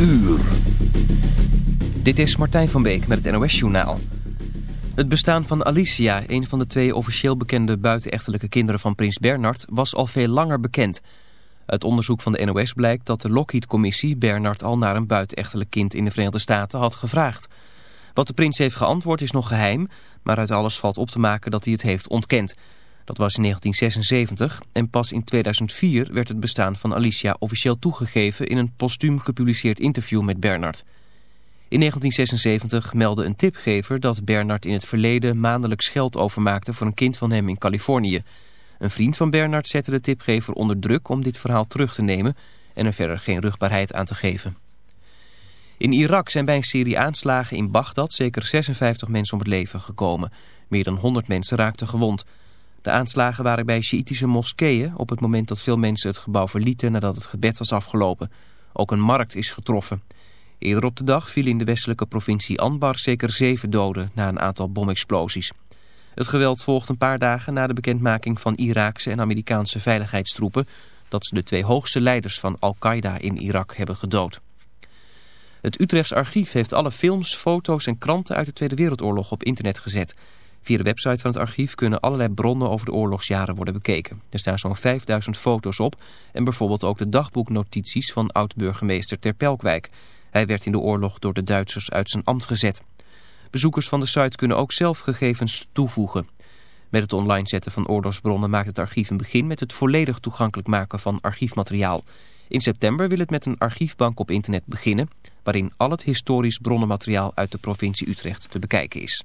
uur. Dit is Martijn van Beek met het NOS-journaal. Het bestaan van Alicia, een van de twee officieel bekende buitenechtelijke kinderen van prins Bernard, was al veel langer bekend. Uit onderzoek van de NOS blijkt dat de Lockheed-commissie Bernard al naar een buitenechtelijk kind in de Verenigde Staten had gevraagd. Wat de prins heeft geantwoord is nog geheim, maar uit alles valt op te maken dat hij het heeft ontkend. Dat was in 1976 en pas in 2004 werd het bestaan van Alicia officieel toegegeven in een postuum gepubliceerd interview met Bernard. In 1976 meldde een tipgever dat Bernard in het verleden maandelijks geld overmaakte voor een kind van hem in Californië. Een vriend van Bernard zette de tipgever onder druk om dit verhaal terug te nemen en er verder geen rugbaarheid aan te geven. In Irak zijn bij een serie aanslagen in Bagdad zeker 56 mensen om het leven gekomen. Meer dan 100 mensen raakten gewond. De aanslagen waren bij Sjiitische moskeeën op het moment dat veel mensen het gebouw verlieten nadat het gebed was afgelopen. Ook een markt is getroffen. Eerder op de dag vielen in de westelijke provincie Anbar zeker zeven doden na een aantal bomexplosies. Het geweld volgt een paar dagen na de bekendmaking van Iraakse en Amerikaanse veiligheidstroepen dat ze de twee hoogste leiders van Al-Qaeda in Irak hebben gedood. Het Utrechts archief heeft alle films, foto's en kranten uit de Tweede Wereldoorlog op internet gezet. Via de website van het archief kunnen allerlei bronnen over de oorlogsjaren worden bekeken. Er staan zo'n 5000 foto's op en bijvoorbeeld ook de dagboeknotities van oud-burgemeester Terpelkwijk. Hij werd in de oorlog door de Duitsers uit zijn ambt gezet. Bezoekers van de site kunnen ook zelf gegevens toevoegen. Met het online zetten van oorlogsbronnen maakt het archief een begin met het volledig toegankelijk maken van archiefmateriaal. In september wil het met een archiefbank op internet beginnen, waarin al het historisch bronnenmateriaal uit de provincie Utrecht te bekijken is.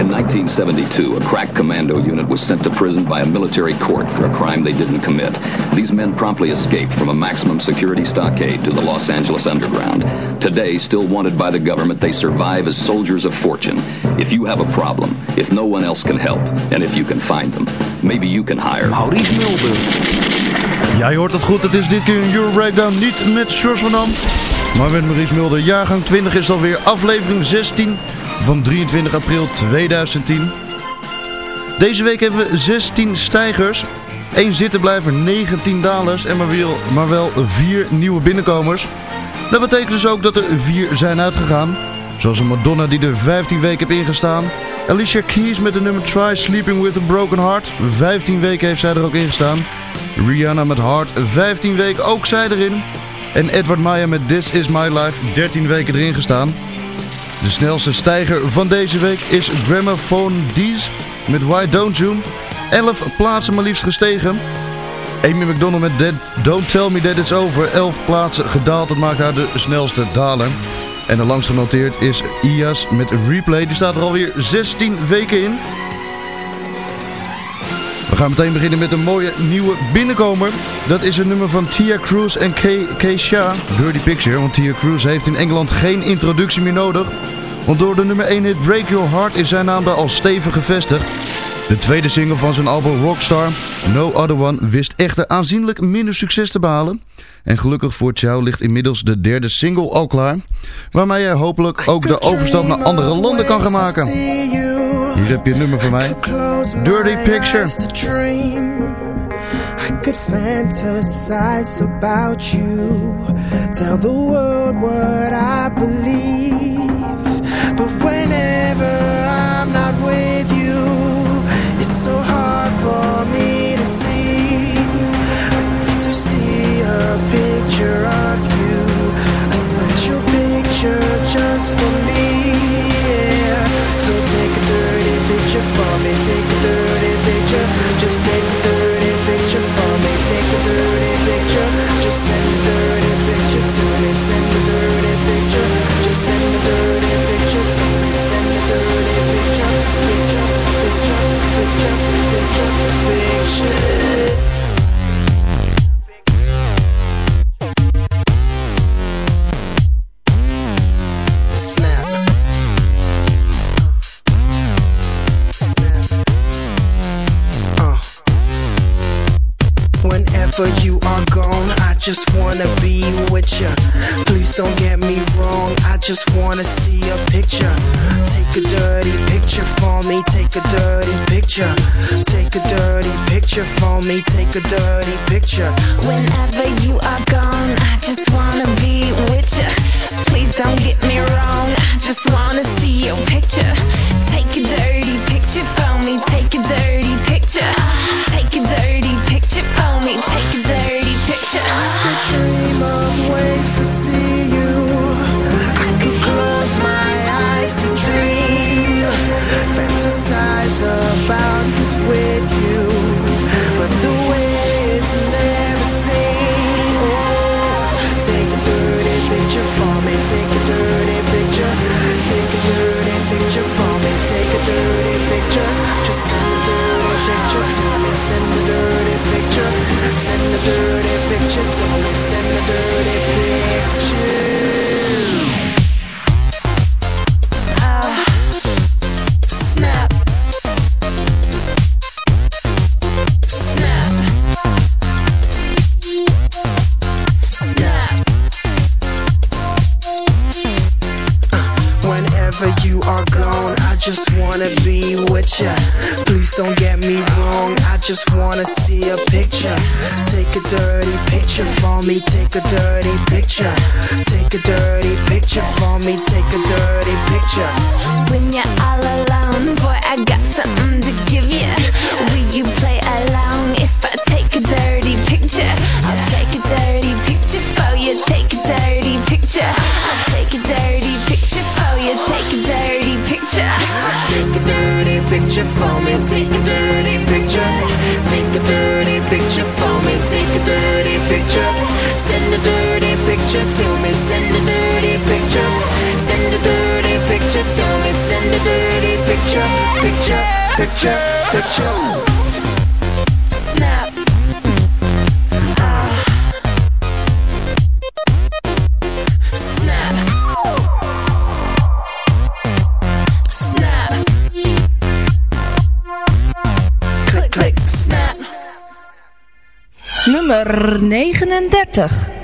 In 1972, a crack commando unit was sent to prison by a military court for a crime they didn't commit. These men promptly escaped from a maximum security stockade to the Los Angeles underground. Today, still wanted by the government, they survive as soldiers of fortune. If you have a problem, if no one else can help, and if you can find them, maybe you can hire Maurice Mulder. Ja, je hoort het goed. Het is dit keer een Euro Breakdown. Niet met Sjors van Dam, maar met Maurice Mulder. Jaargang 20 is alweer aflevering 16 van 23 april 2010. Deze week hebben we 16 stijgers, 1 zittenblijver, 19 dalers en maar wel, maar wel 4 nieuwe binnenkomers. Dat betekent dus ook dat er 4 zijn uitgegaan. Zoals een Madonna die er 15 weken heeft ingestaan. Alicia Keys met de nummer Try Sleeping With A Broken Heart. 15 weken heeft zij er ook in gestaan. Rihanna met Heart, 15 weken ook zij erin. En Edward Maya met This Is My Life, 13 weken erin gestaan. De snelste stijger van deze week is Gramophone D's met Why Don't You. 11 plaatsen maar liefst gestegen. Amy McDonald met Dead, Don't Tell Me That It's Over. 11 plaatsen gedaald, dat maakt haar de snelste daler. En de langst genoteerd is IAS met Replay. Die staat er alweer 16 weken in. We gaan meteen beginnen met een mooie nieuwe binnenkomer. Dat is een nummer van Tia Cruz en Keisha. Dirty Picture, want Tia Cruz heeft in Engeland geen introductie meer nodig. Want door de nummer 1 hit Break Your Heart is zijn naam daar al stevig gevestigd. De tweede single van zijn album Rockstar, No Other One, wist echter aanzienlijk minder succes te behalen. En gelukkig voor Chow ligt inmiddels de derde single al klaar, waarmee hij hopelijk ook de overstap naar andere landen kan gaan maken. Hier heb je een nummer van mij, Dirty Picture. I could fantasize about you Tell the world what I believe But whenever Nummer 39.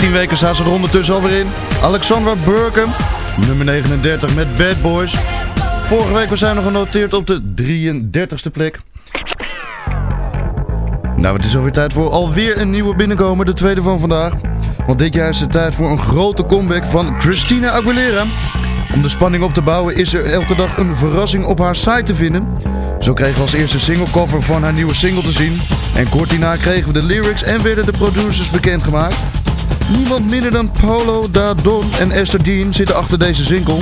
10 weken staan ze er ondertussen alweer in. Alexandra Burken, nummer 39 met Bad Boys. Vorige week was zij nog genoteerd op de 33ste plek. Nou, het is alweer tijd voor alweer een nieuwe binnenkomer, de tweede van vandaag. Want dit jaar is het tijd voor een grote comeback van Christina Aguilera. Om de spanning op te bouwen is er elke dag een verrassing op haar site te vinden. Zo kregen we als eerste singlecover van haar nieuwe single te zien. En kort daarna kregen we de lyrics en werden de producers bekendgemaakt. Niemand minder dan Polo Da Don en Esther Dean zitten achter deze single.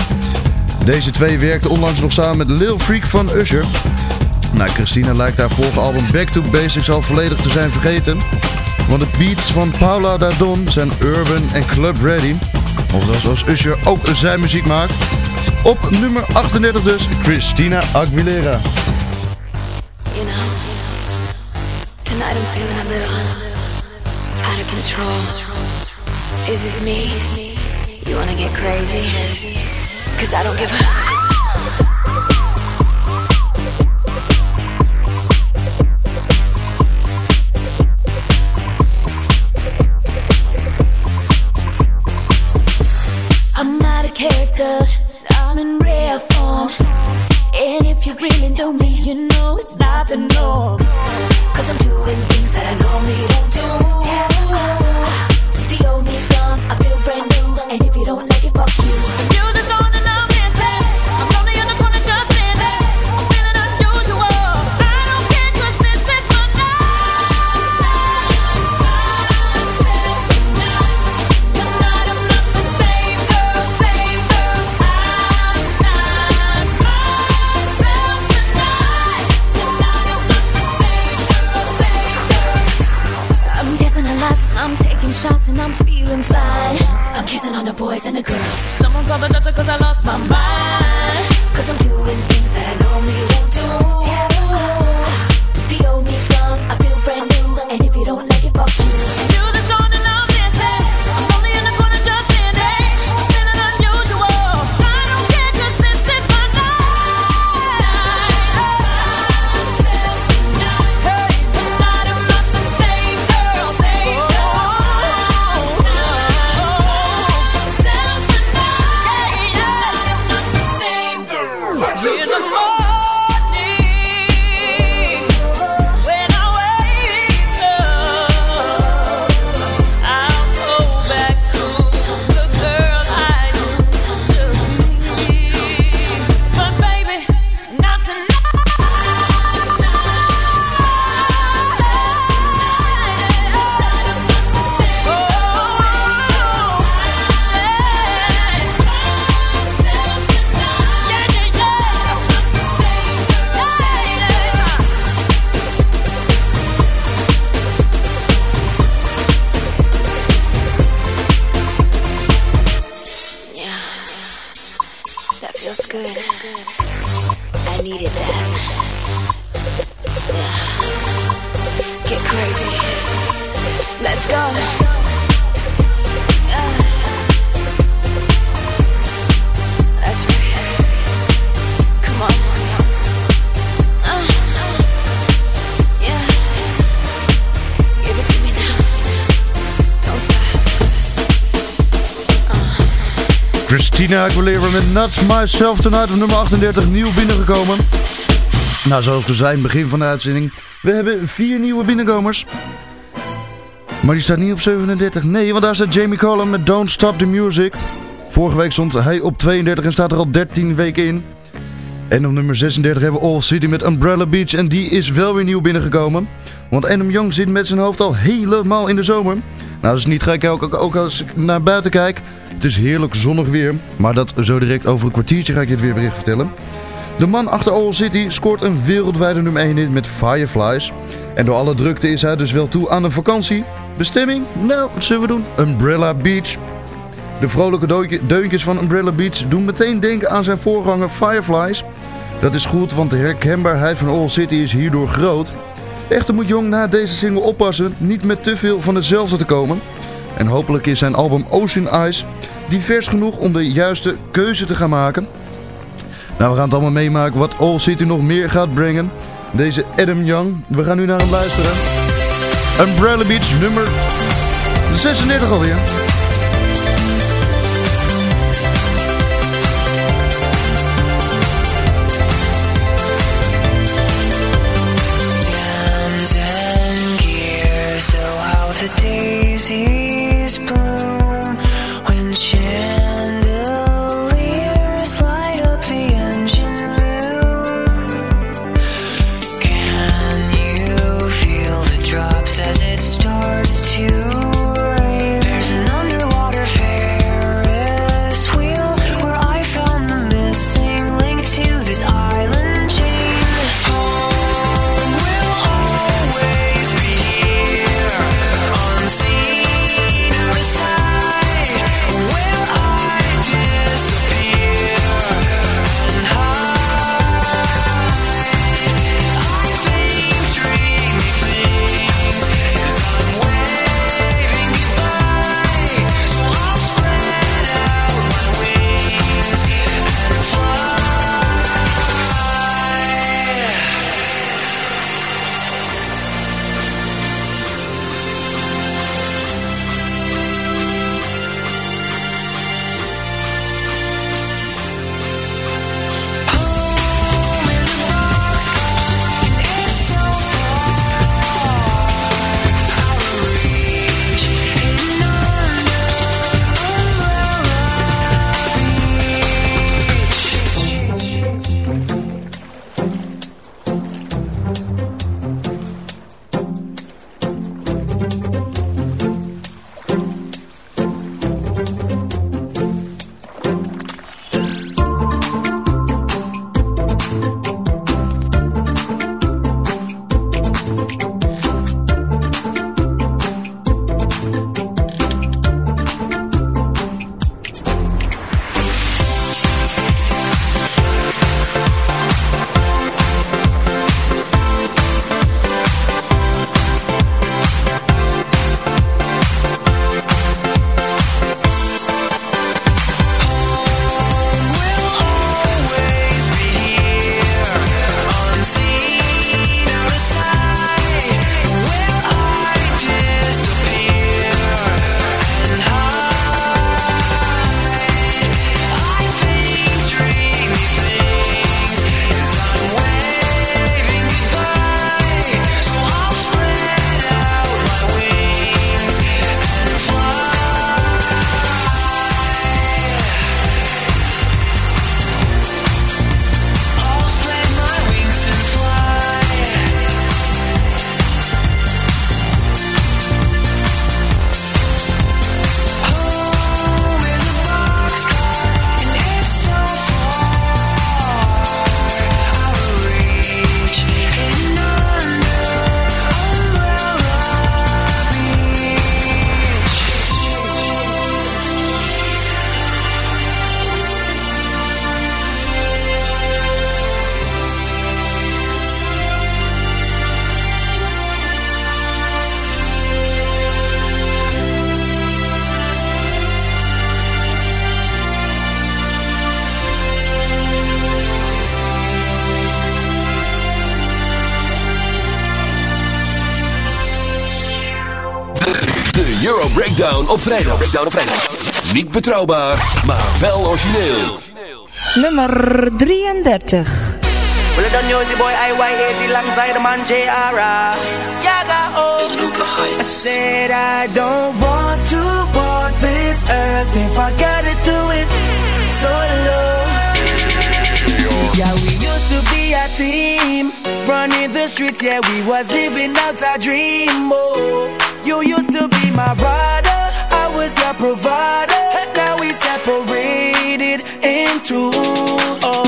Deze twee werkten onlangs nog samen met Lil Freak van Usher. Nou, Christina lijkt haar vorige album Back to Basics al volledig te zijn vergeten. Want de beats van Paula Da Don zijn urban en club ready. Of zoals Usher ook zijn muziek maakt. Op nummer 38 dus, Christina Aguilera. Tonight I'm feeling a little out of control. Is this me? You wanna get crazy? Cause I don't give a. I'm out of character, I'm in rare form. And if you really know me, you know it's not the norm. Cause I'm doing things that I normally don't do. Call the doctor cause I lost my mind. Christina Aguilera met Not Myself Tonight op nummer 38 nieuw binnengekomen. Nou, zoals in het begin van de uitzending. We hebben vier nieuwe binnenkomers. Maar die staat niet op 37. Nee, want daar staat Jamie Collum met Don't Stop the Music. Vorige week stond hij op 32 en staat er al 13 weken in. En op nummer 36 hebben we All City met Umbrella Beach. En die is wel weer nieuw binnengekomen. Want Adam Young zit met zijn hoofd al helemaal in de zomer. Nou, dat is niet gek, ook, ook als ik naar buiten kijk. Het is heerlijk zonnig weer, maar dat zo direct over een kwartiertje ga ik je het weerbericht vertellen. De man achter All City scoort een wereldwijde nummer 1 hit met Fireflies. En door alle drukte is hij dus wel toe aan een vakantie. Bestemming? Nou, wat zullen we doen? Umbrella Beach. De vrolijke deuntjes van Umbrella Beach doen meteen denken aan zijn voorganger Fireflies. Dat is goed, want de herkenbaarheid van All City is hierdoor groot. Echter moet Jong na deze single oppassen niet met te veel van hetzelfde te komen. En hopelijk is zijn album Ocean Eyes divers genoeg om de juiste keuze te gaan maken. Nou, we gaan het allemaal meemaken wat All City nog meer gaat brengen. Deze Adam Young, we gaan nu naar hem luisteren. Umbrella Beach nummer 36 alweer. Euro Breakdown op vrijdag. Breakdown op vrijdag. Niet betrouwbaar, maar wel origineel. Nummer 33. Well, I don't know the boy IY80 alongside the man JR. Yaga, oh. I said I don't want to walk this earth if I gotta do it solo. Yeah, we used to be a team, running the streets. Yeah, we was living out our dream. Oh, You used to be my rider, I was your provider. Now we separated into. Oh.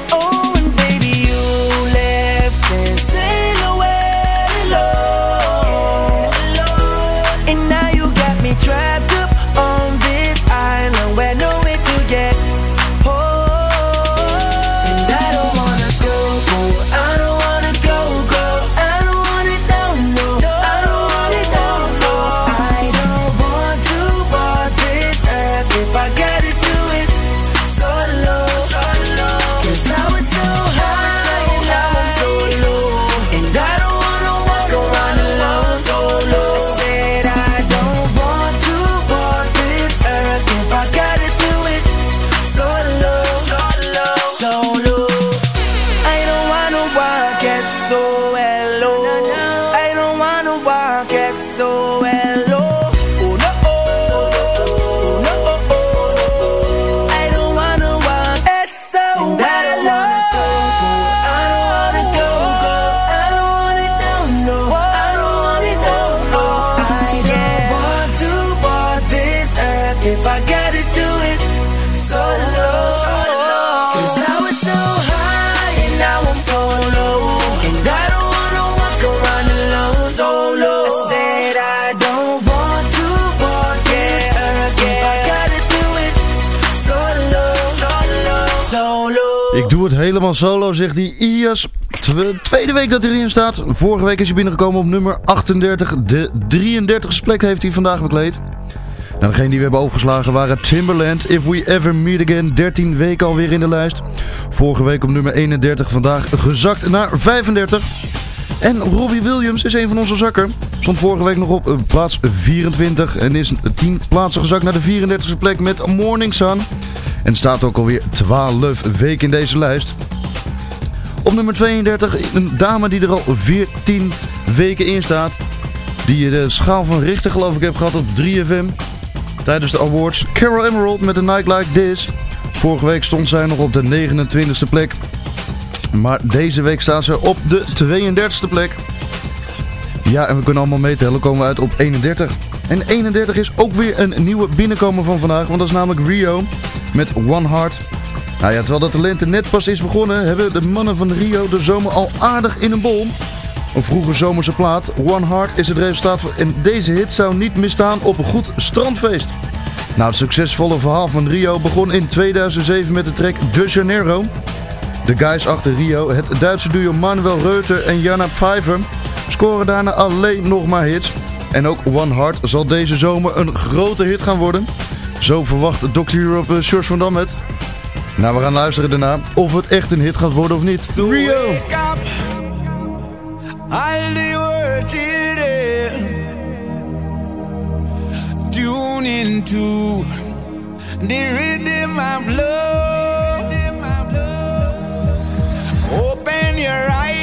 Helemaal solo, zegt die Ias. Twe- tweede week dat hij erin staat. Vorige week is hij binnengekomen op nummer 38. De 33ste plek heeft hij vandaag bekleed. Nou, degene die we hebben overgeslagen waren Timberland. If We Ever Meet Again. 13 weken alweer in de lijst. Vorige week op nummer 31. Vandaag gezakt naar 35. En Robbie Williams is een van onze zakken. Stond vorige week nog op eh, plaats 24. En is 10 plaatsen gezakt naar de 34e plek met Morning Sun. En staat ook alweer 12 weken in deze lijst. Op nummer 32 een dame die er al 14 weken in staat. Die de schaal van Richter geloof ik heb gehad op 3FM. Tijdens de awards. Carol Emerald met een Night Like This. Vorige week stond zij nog op de 29e plek. Maar deze week staat ze op de 32e plek. Ja, en we kunnen allemaal meetellen. Komen we uit op 31. En 31 is ook weer een nieuwe binnenkomer van vandaag. Want dat is namelijk Rio met One Heart. Nou ja, terwijl dat talent net pas is begonnen, hebben de mannen van Rio de zomer al aardig in een bol. Een vroege zomerse plaat, One Heart, is het resultaat van... En deze hit zou niet misstaan op een goed strandfeest. Nou, het succesvolle verhaal van Rio begon in 2007 met de track De Janeiro. De guys achter Rio, het Duitse duo Manuel Reuter en Jana Pfeiffer, scoren daarna alleen nog maar hits. En ook One Heart zal deze zomer een grote hit gaan worden. Zo verwacht Dr. Europe uh, George van Dam het. Nou, we gaan luisteren daarna of het echt een hit gaat worden of niet. Rio! Wake up, all the children. Tune into the rhythm of love. Open your eyes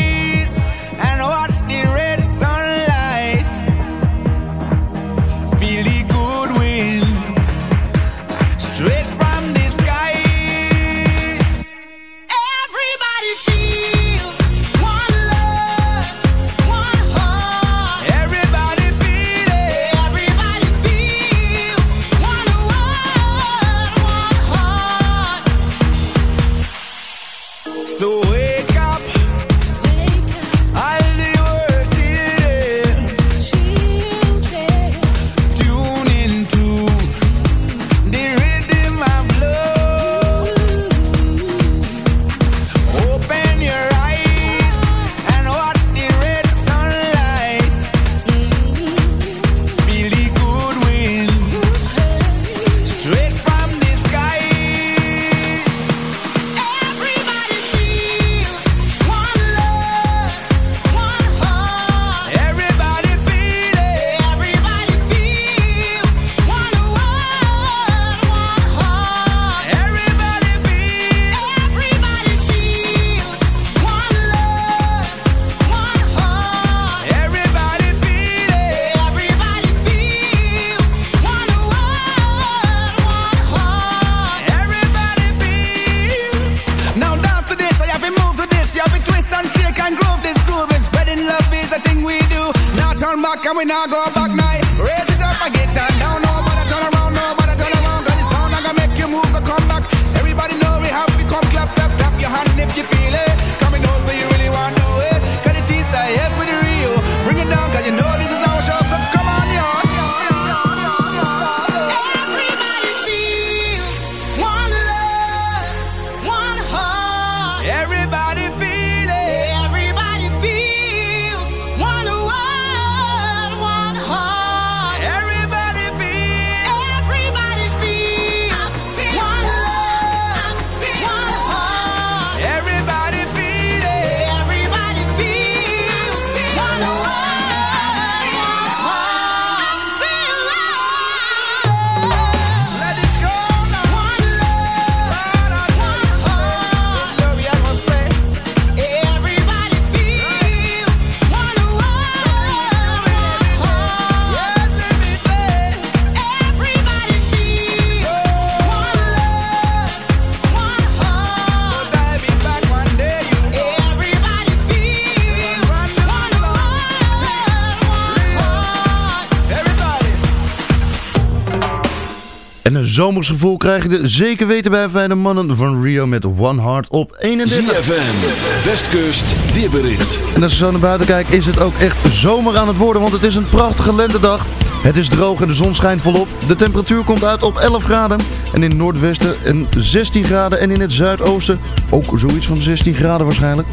En een zomers gevoel krijg je er zeker weten bij bij de mannen van Rio met One Heart op 31. ZFM, Westkust, weerbericht. En als ik zo naar buiten kijk is het ook echt zomer aan het worden, want het is een prachtige lentedag. Het is droog en de zon schijnt volop. De temperatuur komt uit op 11 graden. En in het noordwesten een 16 graden en in het zuidoosten ook zoiets van 16 graden waarschijnlijk.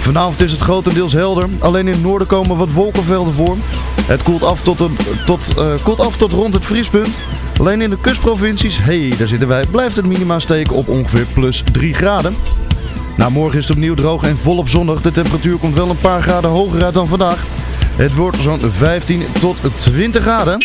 Vanavond is het grotendeels helder. Alleen in het noorden komen wat wolkenvelden voor. Het koelt af tot, een, tot, eh, koelt af tot rond het vriespunt. Alleen in de kustprovincies, hey, daar zitten wij, blijft het minima steken op ongeveer plus 3 graden. Nou, morgen is het opnieuw droog en volop zonnig. De temperatuur komt wel een paar graden hoger uit dan vandaag. Het wordt zo'n 15 tot 20 graden.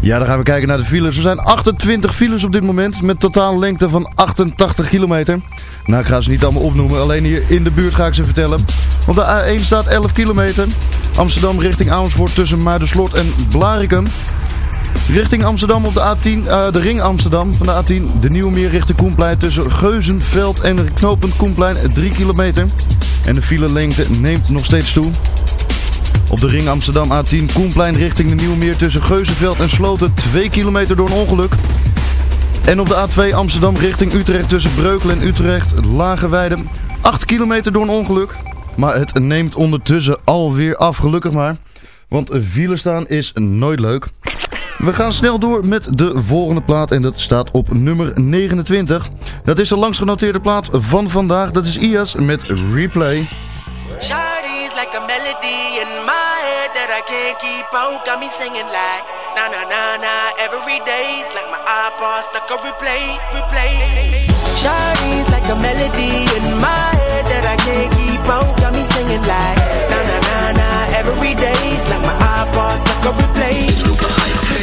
Ja, dan gaan we kijken naar de files. Er zijn 28 files op dit moment met totaal lengte van 88 kilometer. Nou, ik ga ze niet allemaal opnoemen. Alleen hier in de buurt ga ik ze vertellen. Op de A1 staat 11 kilometer. Amsterdam richting Amersfoort tussen Muiderslot en Blarikum. Richting Amsterdam op de A10, eh, de ring Amsterdam van de A10. De Nieuwe Meer richting Koenplein tussen Geuzenveld en knooppunt Koenplein 3 kilometer. En de file lengte neemt nog steeds toe. Op de ring Amsterdam A10 Koenplein richting de Nieuwe Meer tussen Geuzenveld en Sloten 2 kilometer door een ongeluk. En op de A2 Amsterdam richting Utrecht tussen Breukelen en Utrecht Lageweide 8 kilometer door een ongeluk. Maar het neemt ondertussen alweer af, gelukkig maar. Want file staan is nooit leuk. We gaan snel door met de volgende plaat en dat staat op nummer 29. Dat is de langst genoteerde plaat van vandaag. Dat is IAS met Replay. Shawty's like a melody in my head that I can't keep out. Got me singing like na na na na every day's like my iPod stuck on replay, replay. Shawty's like a melody in my head that I can't keep out. Got me singing like na na na na every day's like my iPod stuck on replay,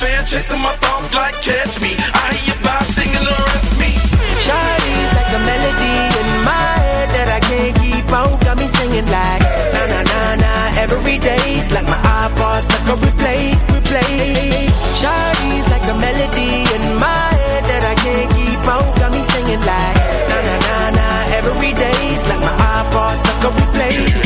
fan, chasing my thoughts like catch me. I hear you by singing the rest me. Shawty's like a melody in my head that I can't keep out. Got me singing like na na na na every day's like my iPod stuck on replay, replay. Shawty's like a melody in my head that I can't keep out. Got me singing like na na na na every day's like my iPod stuck on replay.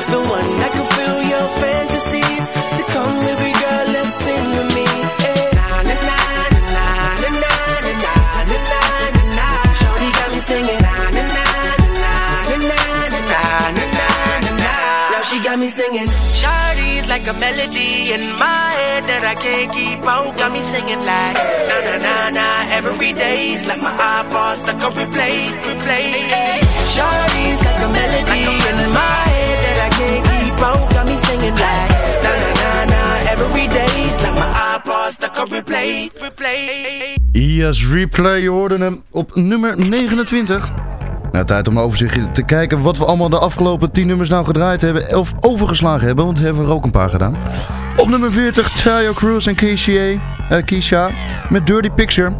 got me singing. Shawty's like a melody in my head that I can't keep out. Got me singing like na na na na. Every day's like my iPod stuck on replay, replay. Shawty's like a melody in my head that I can't keep out. Got me singing like na na na na. Every day's like my iPod stuck on replay, replay. Yes, Replay, je hoorde hem op nummer 29. Nou, tijd om overzicht te kijken wat we allemaal de afgelopen 10 nummers nou gedraaid hebben. Of overgeslagen hebben, want we hebben er ook een paar gedaan. Op nummer 40, Tayo Cruz en Keisha, eh, met Dirty Picture.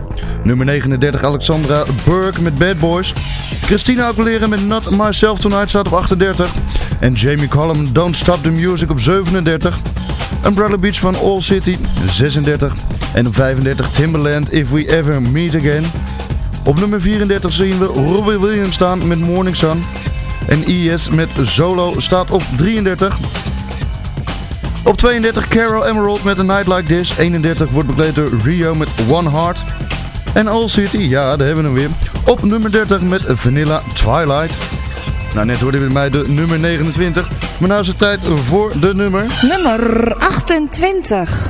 Nummer 39, Alexandra Burke met Bad Boys. Christina Aguilera met Not Myself Tonight staat op 38. En Jamie Cullum, Don't Stop the Music op 37. Umbrella Beach van All City, 36. En op 35 Timberland, If We Ever Meet Again. Op nummer 34 zien we Robbie Williams staan met Morning Sun. En IS met Solo staat op 33. Op 32 Carol Emerald met A Night Like This. 31 wordt bekleed door Rio met One Heart. En All City, ja, daar hebben we hem weer. Op nummer 30 met Vanilla Twilight. Nou, net hoorde je met mij de nummer 29. Maar nu is het tijd voor de nummer... Nummer 28.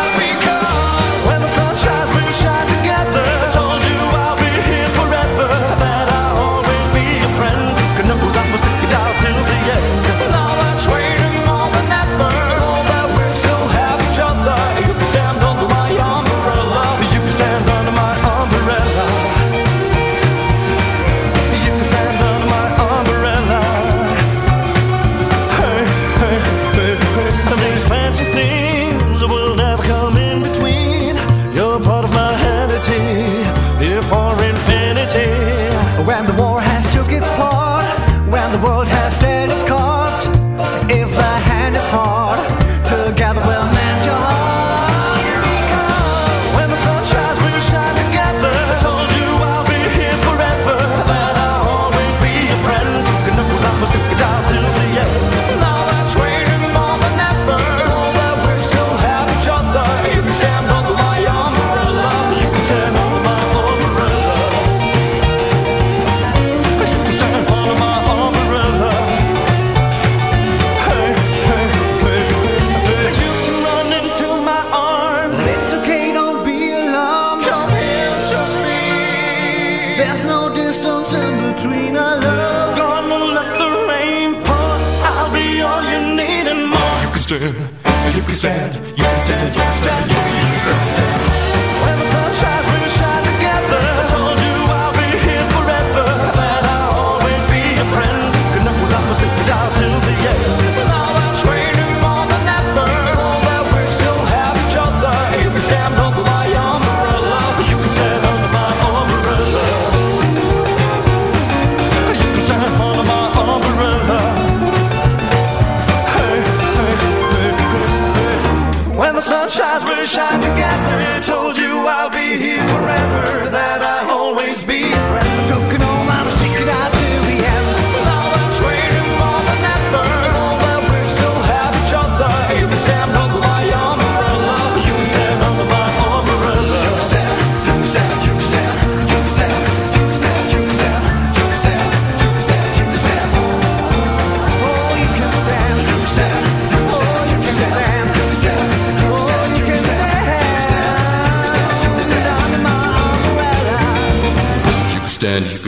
When the war has took its part, when the world has stand.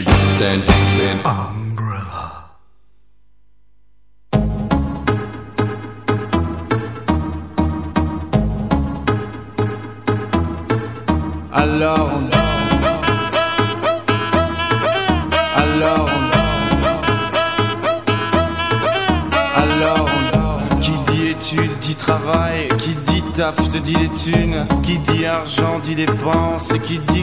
Alors on. Alors on Alors Qui dit études dit travail. Qui dit taf te dit les thunes. Qui dit argent dit dépenses. Qui dit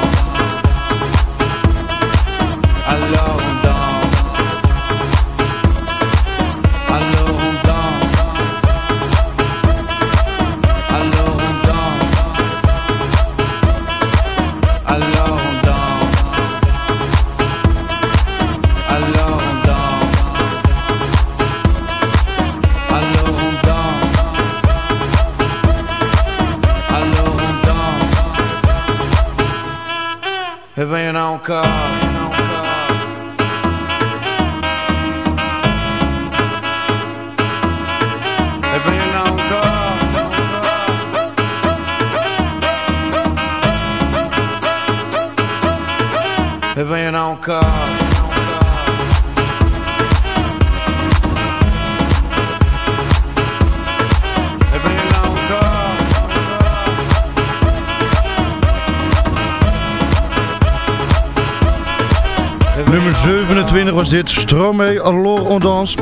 Dit, Stromae, Alors on Danse.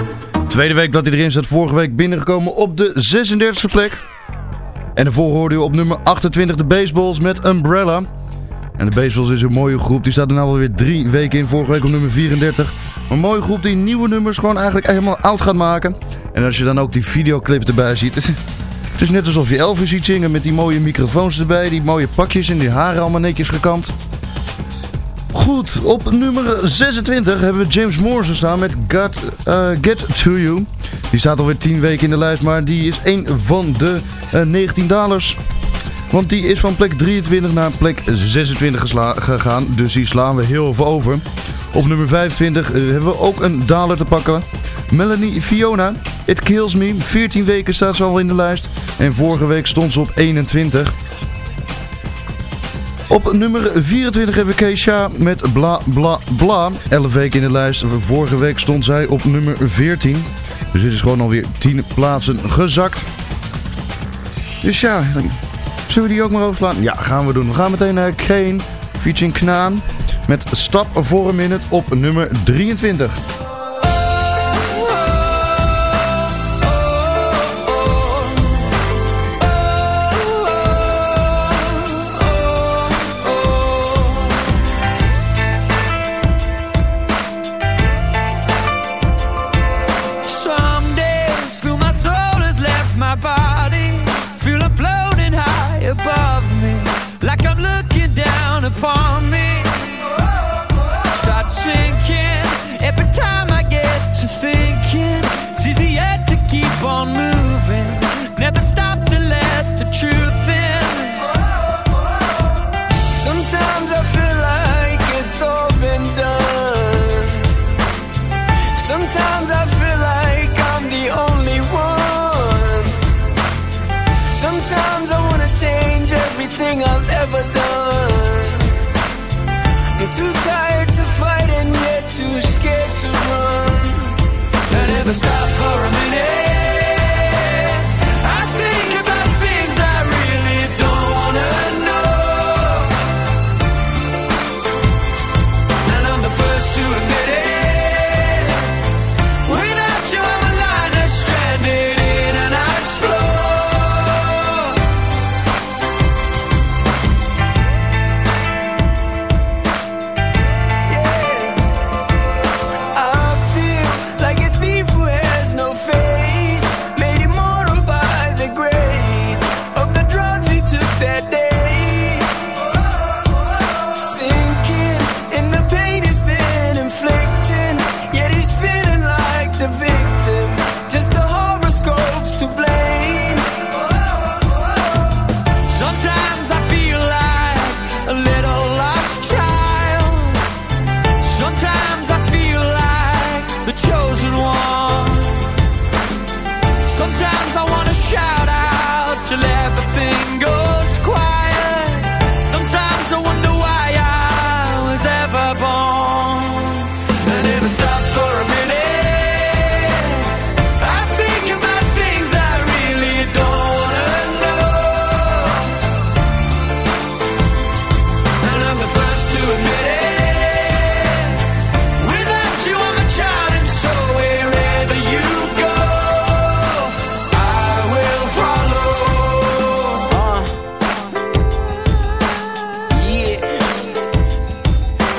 Tweede week dat hij erin zat, vorige week binnengekomen op de 36e plek. En daarvoor hoorde u op nummer 28 de Baseballs met Umbrella. En de Baseballs is een mooie groep, die staat er nou alweer drie weken in, vorige week op nummer 34. Een mooie groep die nieuwe nummers gewoon eigenlijk helemaal oud gaat maken. En als je dan ook die videoclip erbij ziet... Het is net alsof je Elvis ziet zingen met die mooie microfoons erbij, die mooie pakjes en die haren allemaal netjes gekamd. Goed, op nummer 26 hebben we James Morrison staan met eh, Get To You. Die staat alweer 10 weken in de lijst, maar die is een van de eh, 19 dalers. Want die is van plek 23 naar plek 26 gesla- gegaan, dus die slaan we heel even over. Op nummer 25 eh, hebben we ook een daler te pakken. Melanie Fiona, It Kills Me. 14 weken staat ze al in de lijst. En vorige week stond ze op 21. Op nummer 24 hebben we Keisha met Bla Bla Bla. 11 weken in de lijst. Vorige week stond zij op nummer 14. Dus dit is gewoon alweer 10 plaatsen gezakt. Dus ja, zullen we die ook maar overslaan? Ja, gaan we doen. We gaan meteen naar Kane, featuring Knaan. Met Stap voor een Minute op nummer 23.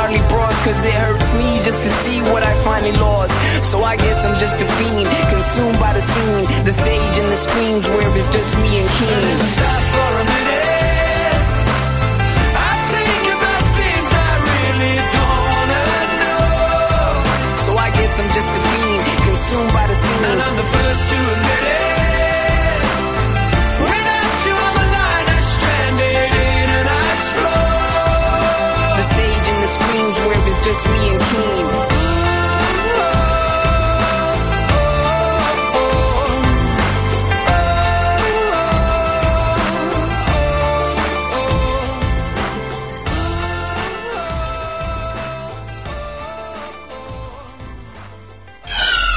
gnarly broads, cause it hurts me just to see what I finally lost. So I guess I'm just a fiend, consumed by the scene, the stage and the screams where it's just me and Keen. Stop for a minute. I'm just a fiend, consumed by the scene. And I'm the first to admit it. Just me and Keen.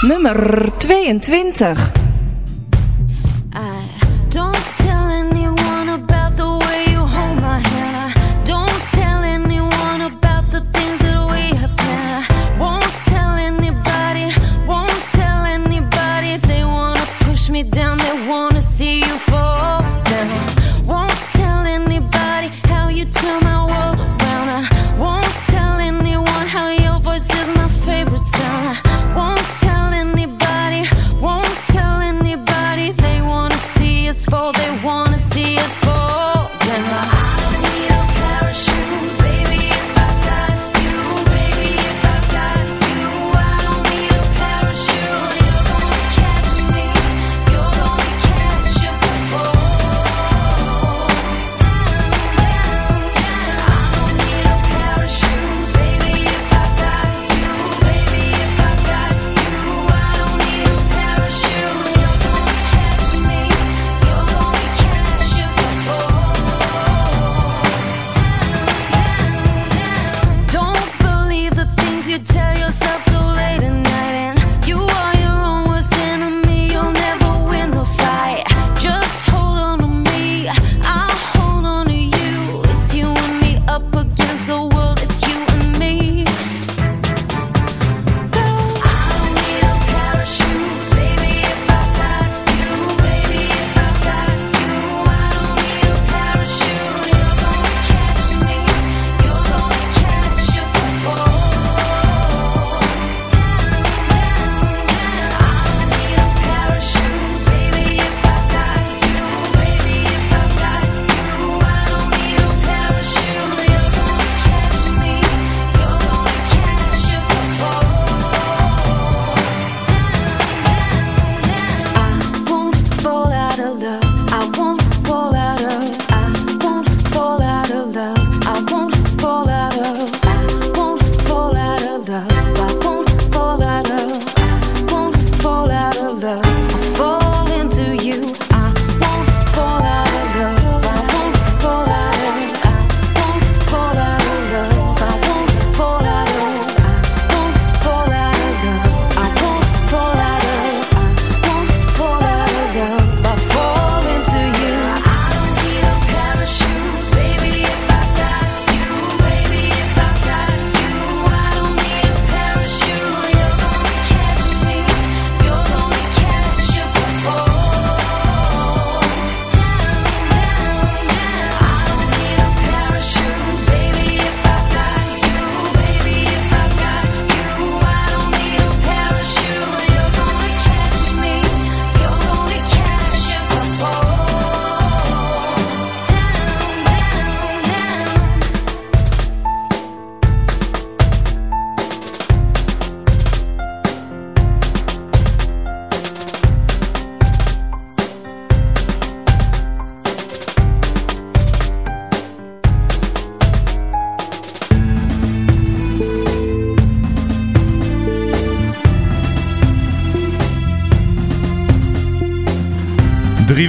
Nummer 22.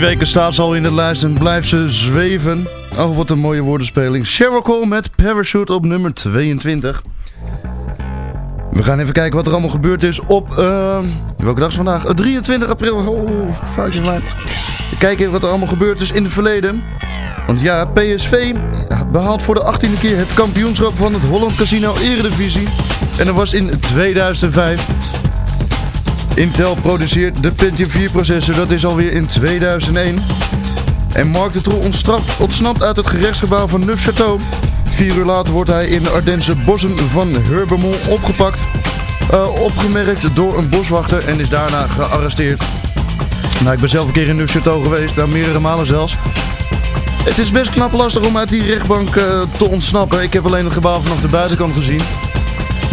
Weken staat ze al in de lijst en blijft ze zweven. Oh, wat een mooie woordenspeling. Sheryl Cole met Parachute op nummer 22. We gaan even kijken wat er allemaal gebeurd is op... eh, welke dag is vandaag? Eh, 23 april. Oh, foutjes maar. Kijk even wat er allemaal gebeurd is in het verleden. Want ja, PSV behaalt voor de 18e keer het kampioenschap van het Holland Casino Eredivisie. En dat was in 2005. Intel produceert de Pentium 4 processor, dat is alweer in 2001. En Mark de ontstrapt- ontsnapt uit het gerechtsgebouw van Neufchâteau. Vier uur later wordt hij in de Ardense bossen van Hurbermont opgepakt. eh, opgemerkt door een boswachter en is daarna gearresteerd. Nou, ik ben zelf een keer in Neufchâteau geweest, daar meerdere malen zelfs. Het is best knap lastig om uit die rechtbank eh, te ontsnappen. Ik heb alleen het gebouw vanaf de buitenkant gezien.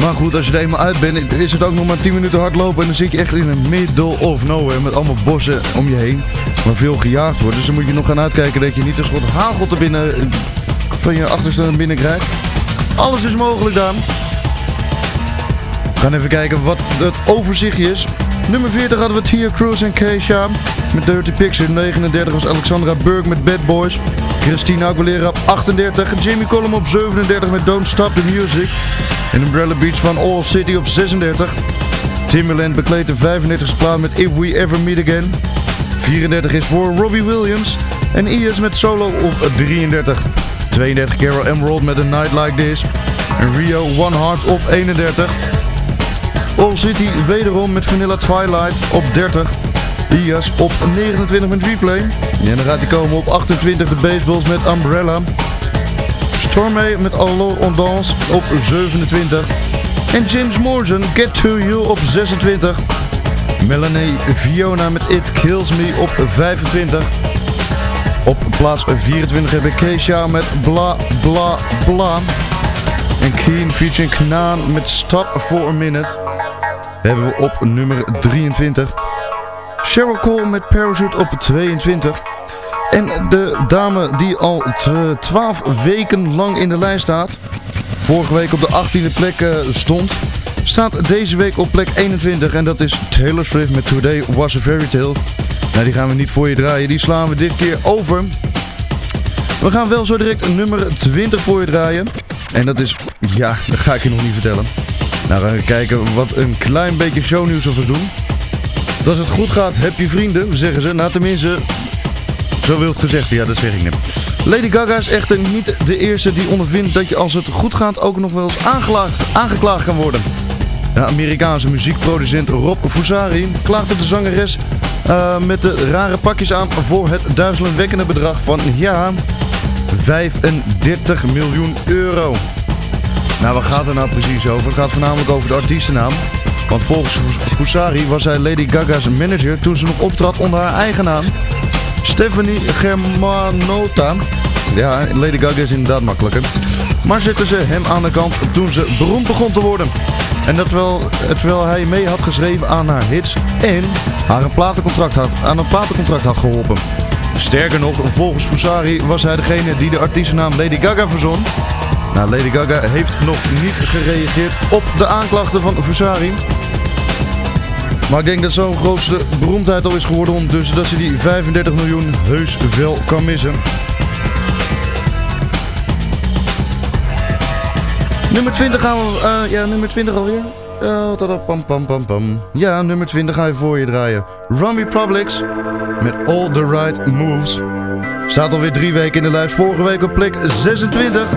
Maar goed, als je er eenmaal uit bent, is het ook nog maar 10 minuten hardlopen. En dan zit je echt in een middle of nowhere met allemaal bossen om je heen. Waar veel gejaagd wordt. Dus dan moet je nog gaan uitkijken dat je niet een schot hagel te binnen van je achterste binnen krijgt. Alles is mogelijk dan. We gaan even kijken wat het overzichtje is. Nummer 40 hadden we Tia Cruz en Keisha met Dirty Picture. 39 was Alexandra Burke met Bad Boys. Christina Aguilera op 38. Jamie Cullum op 37 met Don't Stop the Music. En Umbrella Beach van All City op 36. Timberland bekleedt de 35e plaats met If We Ever Meet Again. 34 is voor Robbie Williams. En IS met Solo op 33. 32 Carol Emerald met A Night Like This. En Rio One Heart op 31. All City wederom met Vanilla Twilight op 30. Diaz op 29 met Replay. En dan gaat hij komen op 28 de Baseballs met Umbrella. Stormay met Allure on Dance op 27. En James Morrison Get To You op 26. Melanie Fiona met It Kills Me op 25. Op plaats 24 heb ik Keisha met Bla Bla Bla. En Keen featuring Knaan met Stop for a Minute. Hebben we op nummer 23. Sheryl Cole met Parachute op 22. En de dame die al 12 weken lang in de lijst staat. Vorige week op de 18e plek eh, stond. Staat deze week op plek 21. En dat is Taylor Swift met Today Was a Fairy Tale. Nou, die gaan we niet voor je draaien. Die slaan we dit keer over. We gaan wel zo direct nummer 20 voor je draaien. En dat is... Ja, dat ga ik je nog niet vertellen. Nou, we gaan kijken wat een klein beetje shownieuws of we doen. Als het goed gaat, heb je vrienden, zeggen ze. Nou, tenminste, zo wil het gezegd. Ja, dat zeg ik net. Lady Gaga is echter niet de eerste die ondervindt dat je als het goed gaat ook nog wel eens aangeklaagd, aangeklaagd kan worden. De Amerikaanse muziekproducent Rob Fusari klaagde de zangeres eh, met de rare pakjes aan voor het duizelingwekkende bedrag van, ja, 35 miljoen euro. Nou, wat gaat er nou precies over? Het gaat voornamelijk over de artiestennaam. Want volgens Fusari was hij Lady Gaga's manager toen ze nog optrad onder haar eigen naam. Stephanie Germanota. Ja, Lady Gaga is inderdaad makkelijker. Maar zetten ze hem aan de kant toen ze beroemd begon te worden. En dat terwijl, terwijl hij mee had geschreven aan haar hits en haar een platencontract had, aan een platencontract had geholpen. Sterker nog, volgens Fusari was hij degene die de artiestennaam Lady Gaga verzon. Nou, Lady Gaga heeft nog niet gereageerd op de aanklachten van Fusari. Maar ik denk dat zo'n grootste beroemdheid al is geworden ondertussen dat ze die 35 miljoen heus wel kan missen. Nummer 20 gaan we, eh, ja nummer 20 alweer. Uh, tada, pam, pam, pam, pam. Ja, nummer 20 ga je voor je draaien. Rum Republics met All the Right Moves. Staat alweer drie weken in de lijst. Vorige week op plek 26.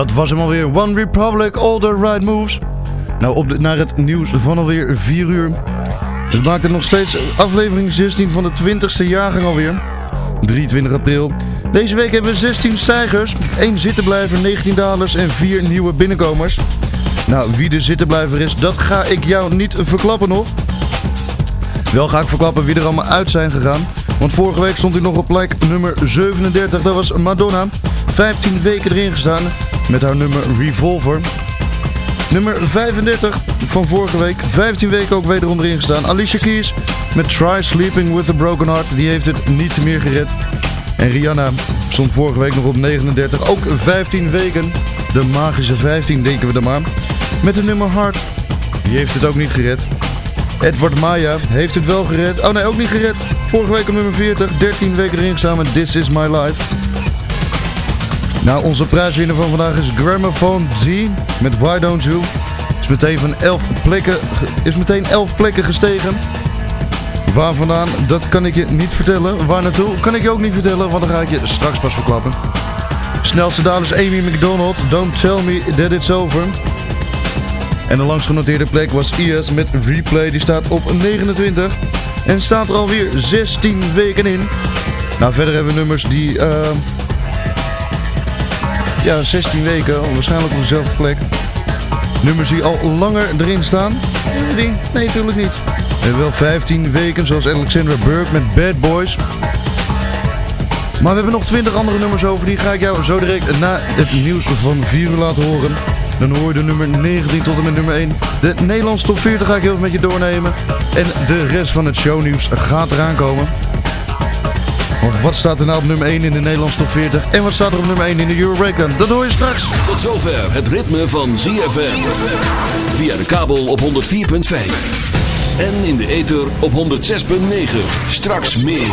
Dat was hem alweer. One Republic, All the Right Moves. Nou, op de, naar het nieuws van alweer 4 uur. Het maakt nog steeds aflevering 16 van de 20ste jaargang alweer. 23 april. Deze week hebben we 16 stijgers, 1 zittenblijver, 19 dalers en 4 nieuwe binnenkomers. Nou, wie de zittenblijver is, dat ga ik jou niet verklappen nog. Wel ga ik verklappen wie er allemaal uit zijn gegaan. Want vorige week stond hij nog op plek nummer 37. Dat was Madonna. 15 weken erin gestaan met haar nummer Revolver. Nummer 35 van vorige week. 15 weken ook wederom erin gestaan. Alicia Keys met Try Sleeping with a Broken Heart. Die heeft het niet meer gered. En Rihanna stond vorige week nog op 39. Ook 15 weken. De magische 15 denken we dan maar. Met de nummer Heart. Die heeft het ook niet gered. Edward Maya heeft het wel gered. Oh nee, ook niet gered. Vorige week op nummer 40. 13 weken erin gestaan met This Is My Life. Nou, onze prijswinnaar van vandaag is Gramophone Z met Why Don't You. Is meteen van 11 plekken, is meteen 11 plekken gestegen. Waar vandaan, dat kan ik je niet vertellen. Waar naartoe, kan ik je ook niet vertellen, want dan ga ik je straks pas verklappen. Snelste daler is Amy McDonald, Don't Tell Me That It's Over. En de langst genoteerde plek was IS met Replay, die staat op 29. En staat er alweer 16 weken in. Nou, verder hebben we nummers die... eh, ja, 16 weken, waarschijnlijk op dezelfde plek. Nummers die al langer erin staan? Nee, nee natuurlijk niet. Hebben wel 15 weken, zoals Alexandra Burke met Bad Boys. Maar we hebben nog 20 andere nummers over, die ga ik jou zo direct na het nieuws van 4 uur laten horen. Dan hoor je de nummer 19 tot en met nummer 1. De Nederlandse top 40 ga ik heel even met je doornemen. En de rest van het shownieuws gaat eraan komen. Wat staat er nou op nummer 1 in de Nederlandse top 40? En wat staat er op nummer 1 in de Euro Breakdown? Dat hoor je straks. Tot zover het ritme van ZFM. Via de kabel op 104.5. En in de ether op 106.9. Straks meer.